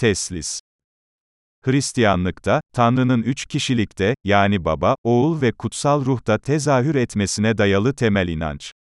teslis. Hristiyanlıkta, Tanrı'nın üç kişilikte, yani Baba, Oğul ve Kutsal Ruh'ta tezahür etmesine dayalı temel inanç.